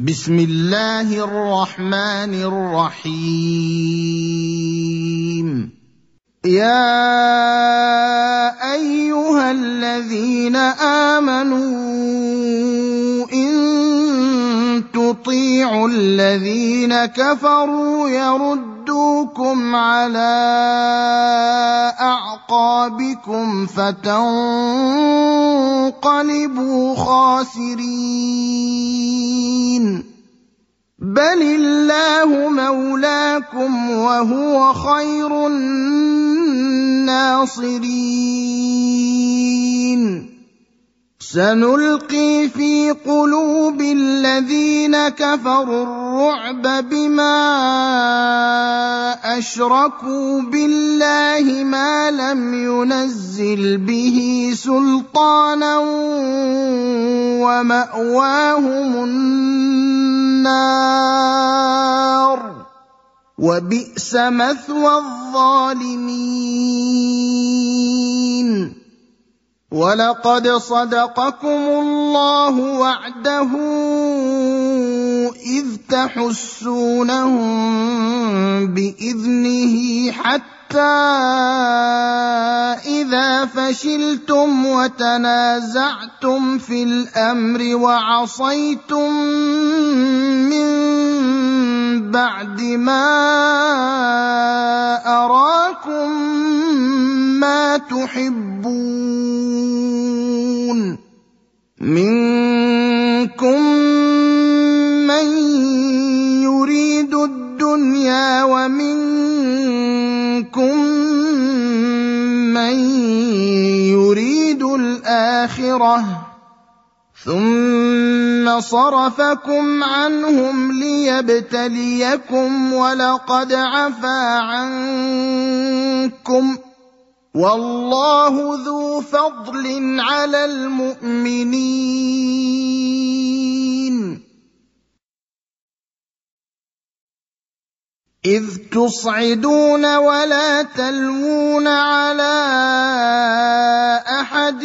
بسم الله الرحمن الرحيم. يا أيها الذين آمنوا إن تطيعوا الذين كفروا يردوكم على أعقابكم فتنقلبوا خاسرين. بل الله مولاكم وهو خير الناصرين سنلقي في قلوب الذين كفروا الرعب بما اشركوا بالله ما لم ينزل به سلطانا وماواهم النار وبئس مثوى الظالمين. ولقد صدقكم الله وعده إذ تحسونهم بإذنه حتى إذا فشلتم وتنازعتم في الأمر وعصيتم من بعد ما أراكم ما تحبون. منكم من يريد الدنيا ومنكم من يريد الآخرة. ثم صرفكم عنهم ليبتليكم ولقد عفا عنكم والله ذو فضل على المؤمنين. اذ تصعدون ولا تلوون على احد